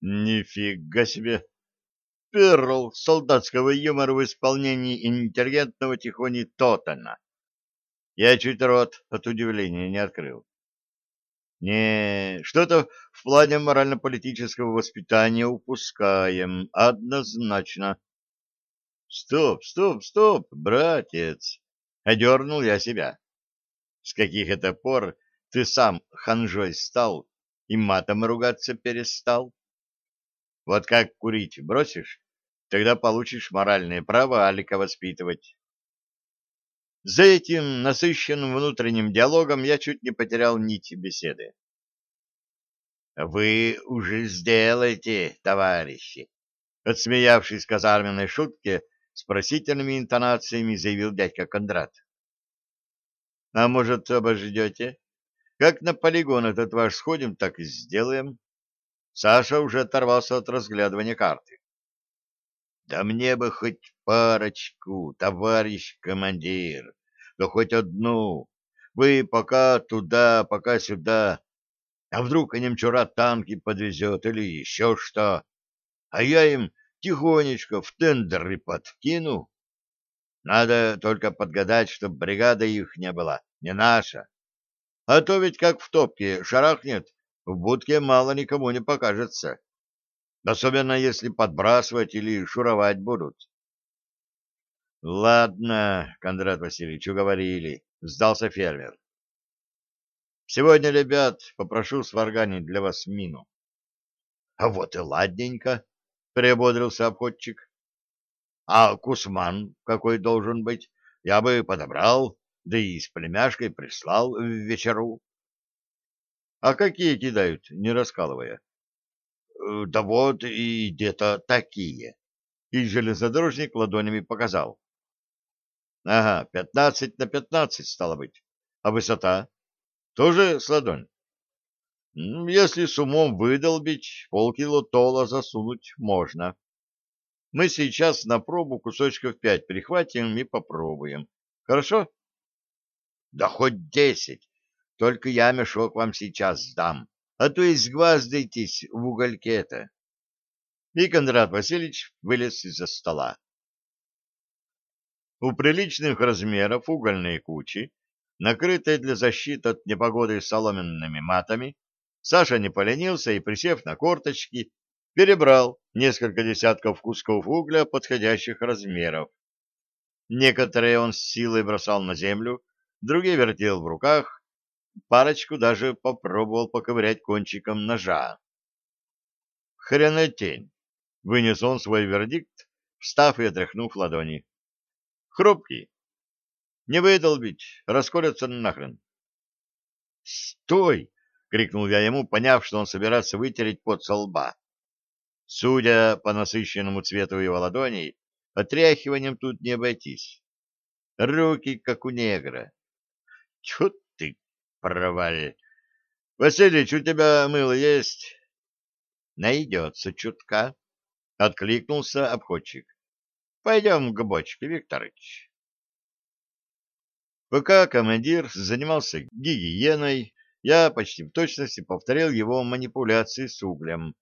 Нифига себе! Перл солдатского юмора в исполнении интеллигентного Тихони Тотана. Я чуть рот от удивления не открыл. Не, что-то в плане морально-политического воспитания упускаем, однозначно. Стоп, стоп, стоп, братец! Одернул я себя. С каких это пор ты сам ханжой стал и матом ругаться перестал? Вот как курить бросишь, тогда получишь моральное право Алика воспитывать. За этим насыщенным внутренним диалогом я чуть не потерял нить беседы. «Вы уже сделаете, товарищи!» Отсмеявшись казарменной шутке, спросительными интонациями заявил дядька Кондрат. «А может, обождете? Как на полигон этот ваш сходим, так и сделаем». Саша уже оторвался от разглядывания карты. Да мне бы хоть парочку, товарищ командир, да хоть одну. Вы пока туда, пока сюда. А вдруг немчура танки подвезет или еще что? А я им тихонечко в тендеры подкину. Надо только подгадать, чтоб бригада их не была, не наша. А то ведь как в топке шарахнет, в будке мало никому не покажется особенно если подбрасывать или шуровать будут. — Ладно, Кондрат Васильевич, уговорили, — сдался фермер. — Сегодня, ребят, попрошу сварганить для вас мину. — А вот и ладненько, — приободрился обходчик. — А кусман какой должен быть? Я бы подобрал, да и с племяшкой прислал в вечеру. — А какие кидают, не раскалывая? Э, да вот и где-то такие. И железнодорожник ладонями показал. Ага, пятнадцать на пятнадцать стало быть. А высота? Тоже с ладонь. Если с умом выдолбить, полкило тола засунуть можно. Мы сейчас на пробу кусочков пять прихватим и попробуем. Хорошо? Да хоть десять. Только я мешок вам сейчас сдам а то изгваздайтесь в угольке-то. И Кондрат Васильевич вылез из-за стола. У приличных размеров угольной кучи, накрытой для защиты от непогоды соломенными матами, Саша не поленился и, присев на корточки, перебрал несколько десятков кусков угля подходящих размеров. Некоторые он с силой бросал на землю, другие вертел в руках, парочку даже попробовал поковырять кончиком ножа. Хренотень! Вынес он свой вердикт, встав и отряхнув ладони. Хрупкий. Не выдолбить, расколется нахрен. «Стой!» — крикнул я ему, поняв, что он собирается вытереть пот со лба. Судя по насыщенному цвету его ладоней, отряхиванием тут не обойтись. Руки, как у негра. Чё проваль. Василич, у тебя мыло есть? Найдется чутка, — откликнулся обходчик. Пойдем к бочке, Викторович. Пока командир занимался гигиеной, я почти в точности повторил его манипуляции с углем.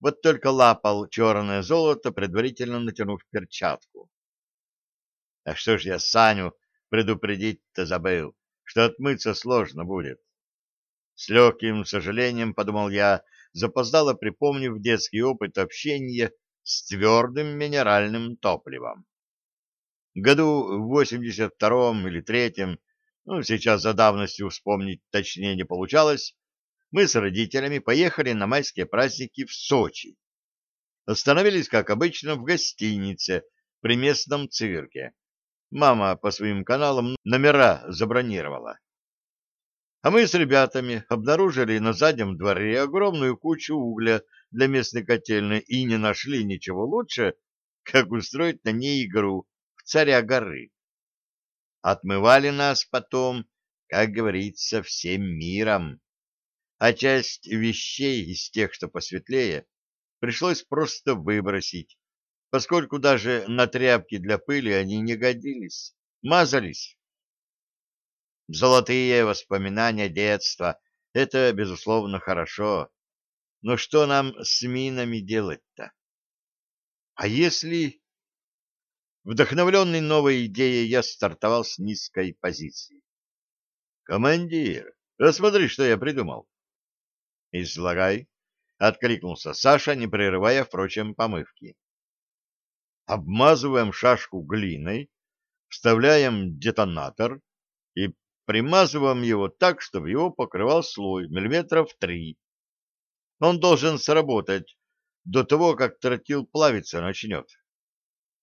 Вот только лапал черное золото, предварительно натянув перчатку. А что ж я Саню предупредить-то забыл? Что отмыться сложно будет. С легким сожалением, подумал я, запоздало припомнив детский опыт общения с твердым минеральным топливом. Году в 82-м или третьем, ну, сейчас за давностью вспомнить точнее не получалось, мы с родителями поехали на майские праздники в Сочи. Остановились, как обычно, в гостинице при местном цирке. Мама по своим каналам номера забронировала. А мы с ребятами обнаружили на заднем дворе огромную кучу угля для местной котельной и не нашли ничего лучше, как устроить на ней игру в царя горы. Отмывали нас потом, как говорится, всем миром. А часть вещей из тех, что посветлее, пришлось просто выбросить, поскольку даже на тряпки для пыли они не годились, мазались. Золотые воспоминания детства — это, безусловно, хорошо. Но что нам с минами делать-то? А если... Вдохновленный новой идеей, я стартовал с низкой позиции. «Командир, посмотри, что я придумал!» «Излагай!» — откликнулся Саша, не прерывая, впрочем, помывки. «Обмазываем шашку глиной, вставляем детонатор и примазываем его так, чтобы его покрывал слой миллиметров три. Он должен сработать до того, как тротил плавиться начнет.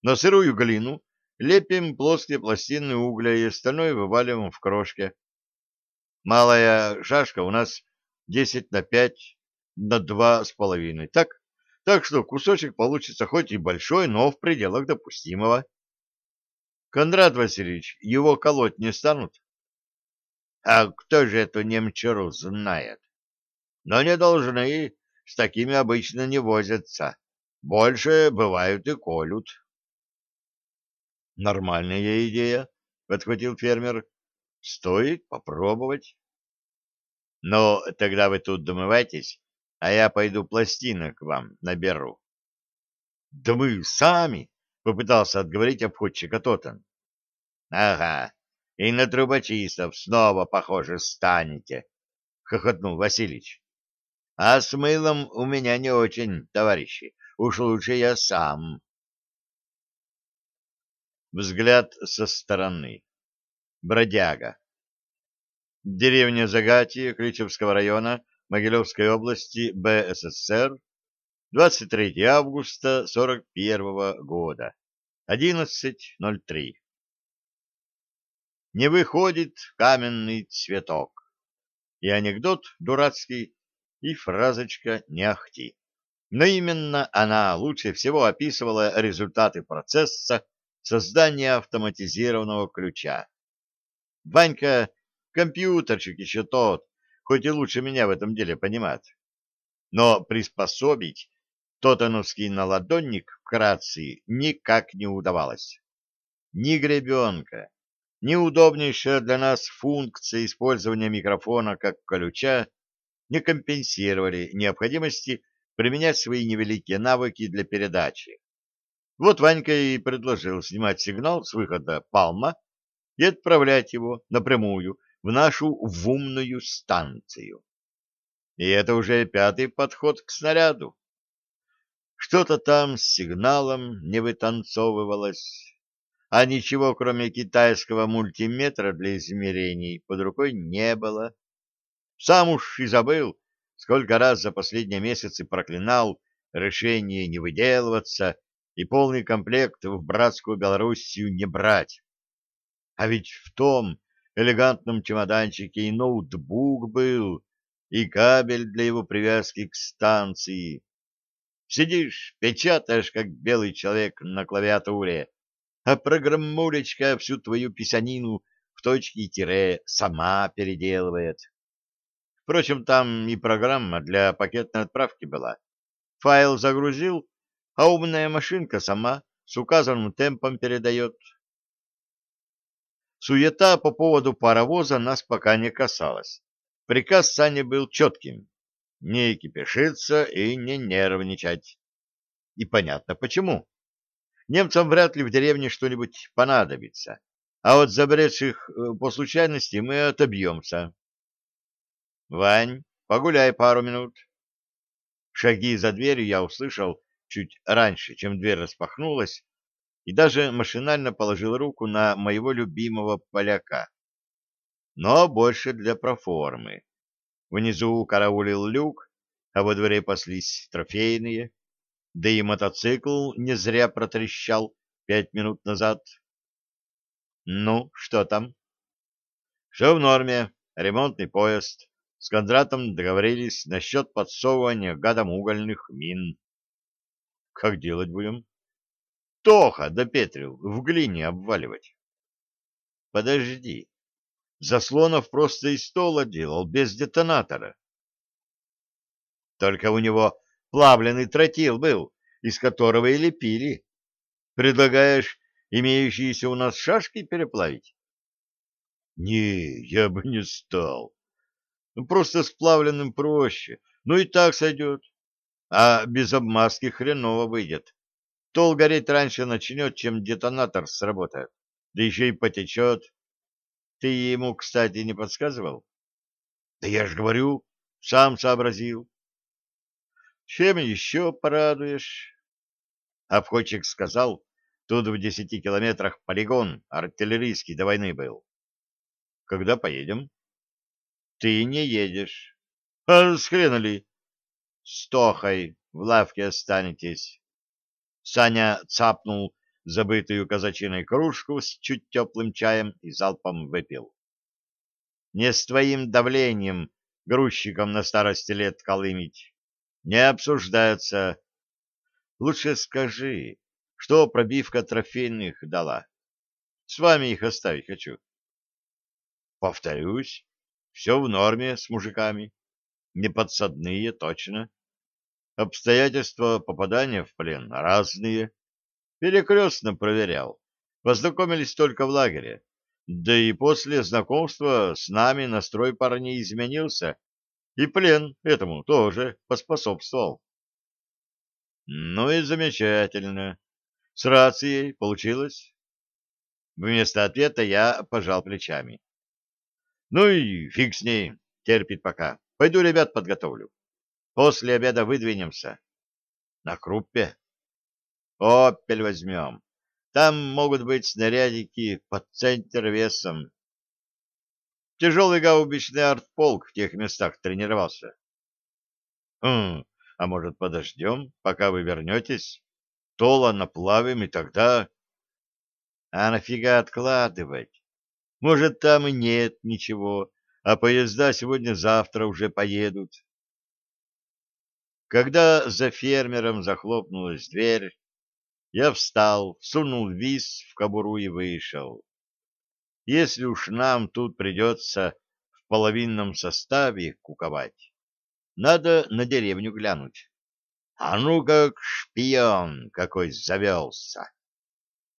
На сырую глину лепим плоские пластины угля и остальное вываливаем в крошке. Малая шашка у нас 10 на 5 на 2,5. Так, так что кусочек получится хоть и большой, но в пределах допустимого. Кондрат Васильевич, его колоть не станут? А кто же эту немчуру знает? Но не должны, с такими обычно не возятся. Больше бывают и колют. Нормальная идея, подхватил фермер. Стоит попробовать. Но тогда вы тут домывайтесь, а я пойду пластинок вам наберу. Да мы сами, попытался отговорить обходчика Тотан. Ага, и на трубочистов снова, похоже, станете, хохотнул Василич. А с мылом у меня не очень, товарищи. Уж лучше я сам. Взгляд со стороны. Бродяга. Деревня Загатье Кричевского района Могилевской области БССР. 23 августа 41 года. 11.03. Не выходит каменный цветок. И анекдот дурацкий, и фразочка не ахти. Но именно она лучше всего описывала результаты процесса создания автоматизированного ключа. Ванька компьютерчик еще тот, хоть и лучше меня в этом деле понимает. Но приспособить тотановский наладонник вкратце никак не удавалось. Ни гребенка, ни удобнейшая для нас функция использования микрофона как ключа не компенсировали необходимости применять свои невеликие навыки для передачи. Вот Ванька и предложил снимать сигнал с выхода Палма и отправлять его напрямую в нашу вумную станцию. И это уже пятый подход к снаряду. Что-то там с сигналом не вытанцовывалось, а ничего, кроме китайского мультиметра для измерений, под рукой не было. Сам уж и забыл, сколько раз за последние месяцы проклинал решение не выделываться и полный комплект в братскую Белоруссию не брать. А ведь в том элегантном чемоданчике и ноутбук был, и кабель для его привязки к станции. Сидишь, печатаешь, как белый человек на клавиатуре, а программулечка всю твою писанину в точке и тире сама переделывает. Впрочем, там и программа для пакетной отправки была. Файл загрузил, а умная машинка сама с указанным темпом передает. Суета по поводу паровоза нас пока не касалась. Приказ Сани был четким — не кипишиться и не нервничать. И понятно почему. Немцам вряд ли в деревне что-нибудь понадобится, а от забредших э, по случайности мы отобьемся. — Вань, погуляй пару минут. Шаги за дверью я услышал чуть раньше, чем дверь распахнулась, и даже машинально положил руку на моего любимого поляка. Но больше для проформы. Внизу караулил люк, а во дворе паслись трофейные, да и мотоцикл не зря протрещал пять минут назад. Ну, что там? Все в норме, ремонтный поезд. С Кондратом договорились насчет подсовывания гадом угольных мин. Как делать будем? Тоха допетрил, в глине обваливать. Подожди. Заслонов просто из стола делал, без детонатора. Только у него плавленый тротил был, из которого и лепили. Предлагаешь имеющиеся у нас шашки переплавить? Не, я бы не стал. Ну, просто с плавленным проще. Ну и так сойдет. А без обмазки хреново выйдет. Тол гореть раньше начнет, чем детонатор сработает. Да еще и потечет. Ты ему, кстати, не подсказывал? Да я ж говорю, сам сообразил. Чем еще порадуешь? Обходчик сказал, тут в десяти километрах полигон артиллерийский до войны был. Когда поедем? Ты не едешь. А с хрена ли? С в лавке останетесь. Саня цапнул забытую казачиной кружку с чуть теплым чаем и залпом выпил. Не с твоим давлением грузчиком на старости лет колымить. Не обсуждается. Лучше скажи, что пробивка трофейных дала. С вами их оставить хочу. Повторюсь, все в норме с мужиками. Не подсадные, точно. Обстоятельства попадания в плен разные. Перекрестно проверял. Познакомились только в лагере. Да и после знакомства с нами настрой парней изменился, и плен этому тоже поспособствовал. Ну и замечательно. С рацией получилось? Вместо ответа я пожал плечами. Ну и фиг с ней, терпит пока. Пойду ребят подготовлю. После обеда выдвинемся. На круппе? Опель возьмем. Там могут быть снарядики под центр весом. Тяжелый гаубичный артполк в тех местах тренировался. Хм, а может, подождем, пока вы вернетесь? Тола наплавим, и тогда... А нафига откладывать? Может, там и нет ничего, а поезда сегодня-завтра уже поедут. Когда за фермером захлопнулась дверь, я встал, сунул виз в кобуру и вышел. Если уж нам тут придется в половинном составе куковать, надо на деревню глянуть. А ну как шпион какой завелся!